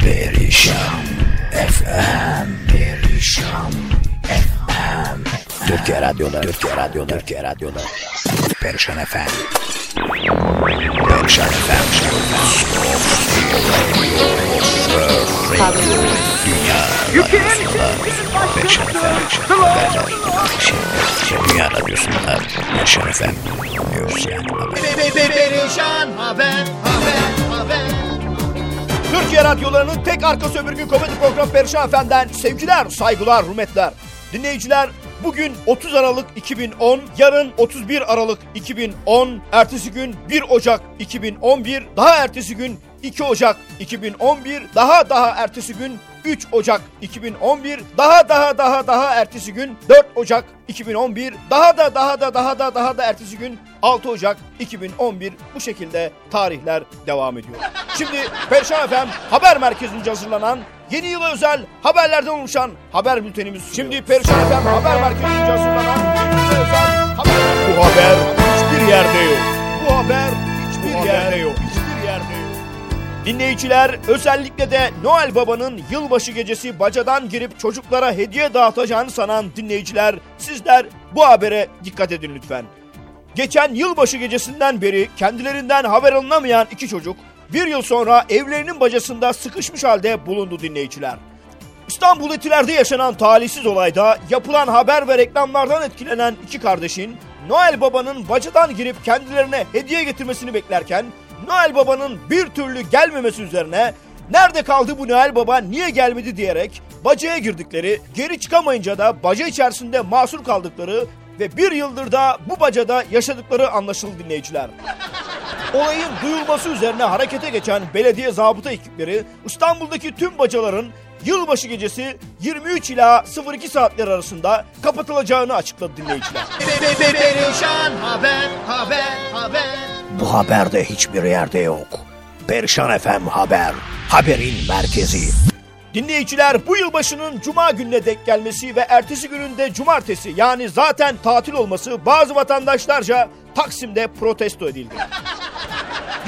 Perişan FM Perişan FM Türkiye Radyo'da Türkiye Radyo'da Türkiye Radyo'da Perişan FM Perişan FM Dünya Radyosu'nda Perişan FM Dünya Radyosu'nda Perişan FM Perişan haber, haber, haber. Türkiye radyolarının tek arka sömürge komedi programı Perişan Efendi'den sevgiler, saygılar, hürmetler. Dinleyiciler bugün 30 Aralık 2010, yarın 31 Aralık 2010, ertesi gün 1 Ocak 2011, daha ertesi gün 2 Ocak 2011, daha daha ertesi gün 3 Ocak 2011, daha daha daha daha ertesi gün 4 Ocak 2011, daha da daha da daha da daha da ertesi gün 6 Ocak 2011 bu şekilde tarihler devam ediyor. Şimdi Perşan FM haber merkezince hazırlanan yeni yıla özel haberlerden oluşan haber bültenimiz. Şimdi Perşan FM haber merkezince hazırlanan Dinleyiciler özellikle de Noel Baba'nın yılbaşı gecesi bacadan girip çocuklara hediye dağıtacağını sanan dinleyiciler sizler bu habere dikkat edin lütfen. Geçen yılbaşı gecesinden beri kendilerinden haber alınamayan iki çocuk bir yıl sonra evlerinin bacasında sıkışmış halde bulundu dinleyiciler. İstanbul Etiler'de yaşanan talihsiz olayda yapılan haber ve reklamlardan etkilenen iki kardeşin Noel Baba'nın bacadan girip kendilerine hediye getirmesini beklerken Noel Baba'nın bir türlü gelmemesi üzerine nerede kaldı bu Noel Baba niye gelmedi diyerek bacaya girdikleri geri çıkamayınca da baca içerisinde mahsur kaldıkları ve bir yıldır da bu bacada yaşadıkları anlaşıldı dinleyiciler. Olayın duyulması üzerine harekete geçen belediye zabıta ekipleri İstanbul'daki tüm bacaların yılbaşı gecesi 23 ila 02 saatler arasında kapatılacağını açıkladı dinleyiciler. Perişan haber, haber, haber. Bu haberde hiçbir yerde yok. Perişan FM Haber, haberin merkezi. Dinleyiciler bu yılbaşının cuma gününe denk gelmesi ve ertesi gününde cumartesi yani zaten tatil olması bazı vatandaşlarca Taksim'de protesto edildi.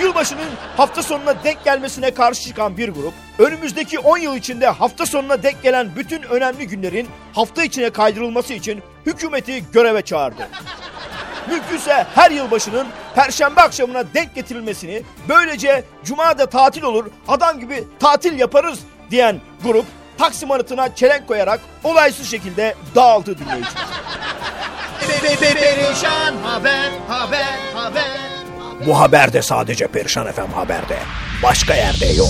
Yılbaşının hafta sonuna denk gelmesine karşı çıkan bir grup, önümüzdeki 10 yıl içinde hafta sonuna denk gelen bütün önemli günlerin hafta içine kaydırılması için hükümeti göreve çağırdı. Mümkünse her yılbaşının perşembe akşamına denk getirilmesini, böylece cuma da tatil olur, adam gibi tatil yaparız diyen grup Taksim anıtına çelenk koyarak olaysız şekilde dağıldı dinleyiciler. Perişan haber, haber, haber. Bu haberde sadece Perişan FM Haber'de. Başka yerde yok.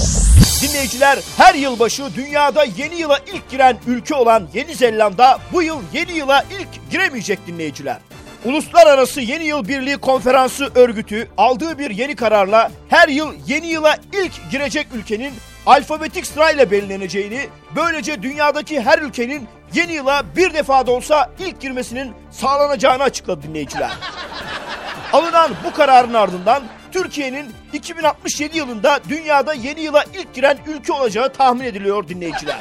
Dinleyiciler her yılbaşı dünyada yeni yıla ilk giren ülke olan Yeni Zelanda bu yıl yeni yıla ilk giremeyecek dinleyiciler. Uluslararası Yeni Yıl Birliği Konferansı örgütü aldığı bir yeni kararla her yıl yeni yıla ilk girecek ülkenin alfabetik sırayla belirleneceğini, böylece dünyadaki her ülkenin yeni yıla bir defa da olsa ilk girmesinin sağlanacağını açıkladı dinleyiciler. Alınan bu kararın ardından Türkiye'nin 2067 yılında dünyada yeni yıla ilk giren ülke olacağı tahmin ediliyor dinleyiciler.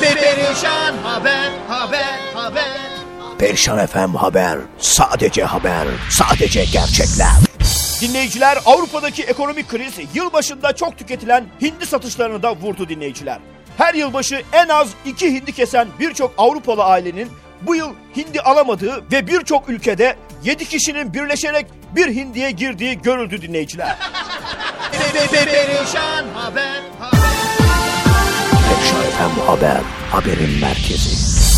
Perişan haber, haber, haber. Perişan FM Haber, sadece haber, sadece gerçekler. Dinleyiciler Avrupa'daki ekonomik kriz yılbaşında çok tüketilen hindi satışlarını da vurdu dinleyiciler. Her yılbaşı en az iki hindi kesen birçok Avrupalı ailenin bu yıl hindi alamadığı ve birçok ülkede 7 kişinin birleşerek bir hindiye girdiği görüldü dinleyiciler. Perişan haber, haber. Perişan FM Haber, haberin merkezi.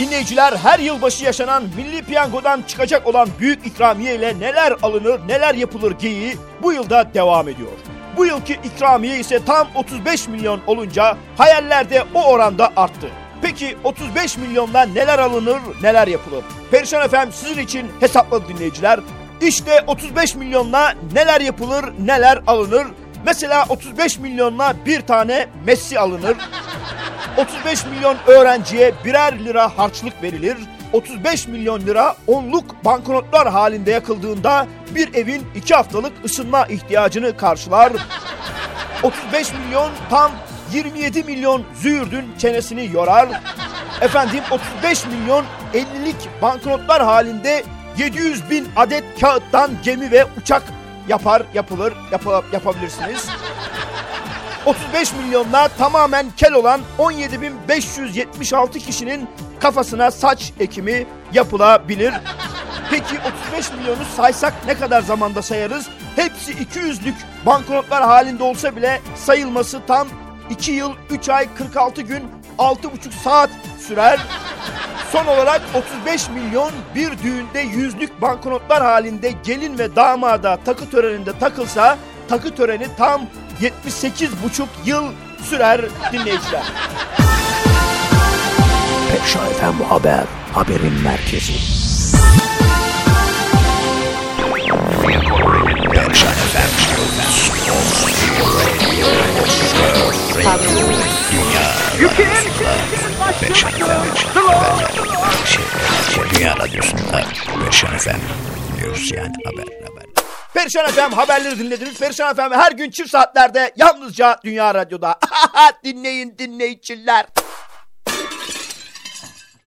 Dinleyiciler her yılbaşı yaşanan milli piyangodan çıkacak olan büyük ikramiye ile neler alınır neler yapılır geyiği bu yılda devam ediyor. Bu yılki ikramiye ise tam 35 milyon olunca hayaller o oranda arttı. Peki 35 milyonla neler alınır neler yapılır? Perişan Efem sizin için hesapladı dinleyiciler. İşte 35 milyonla neler yapılır neler alınır? Mesela 35 milyonla bir tane Messi alınır. 35 milyon öğrenciye birer lira harçlık verilir. 35 milyon lira onluk banknotlar halinde yakıldığında bir evin iki haftalık ısınma ihtiyacını karşılar. 35 milyon tam 27 milyon züğürdün çenesini yorar. Efendim 35 milyon 50'lik banknotlar halinde 700 bin adet kağıttan gemi ve uçak yapar, yapılır, yapa- yapabilirsiniz. 35 milyonla tamamen kel olan 17.576 kişinin kafasına saç ekimi yapılabilir. Peki 35 milyonu saysak ne kadar zamanda sayarız? Hepsi 200'lük banknotlar halinde olsa bile sayılması tam 2 yıl 3 ay 46 gün 6,5 saat sürer. Son olarak 35 milyon bir düğünde yüzlük banknotlar halinde gelin ve damada takı töreninde takılsa takı töreni tam 78,5 yıl sürer dinleyiciler. Perşan FM Haber, haberin merkezi. Perşan FM. Şey, şey, Dünya Radyosu'nda Perşan FM dinliyoruz yani haber haber. Perişan FM haberleri dinlediniz. Perişan FM her gün çift saatlerde yalnızca Dünya Radyo'da. Dinleyin dinleyiciler.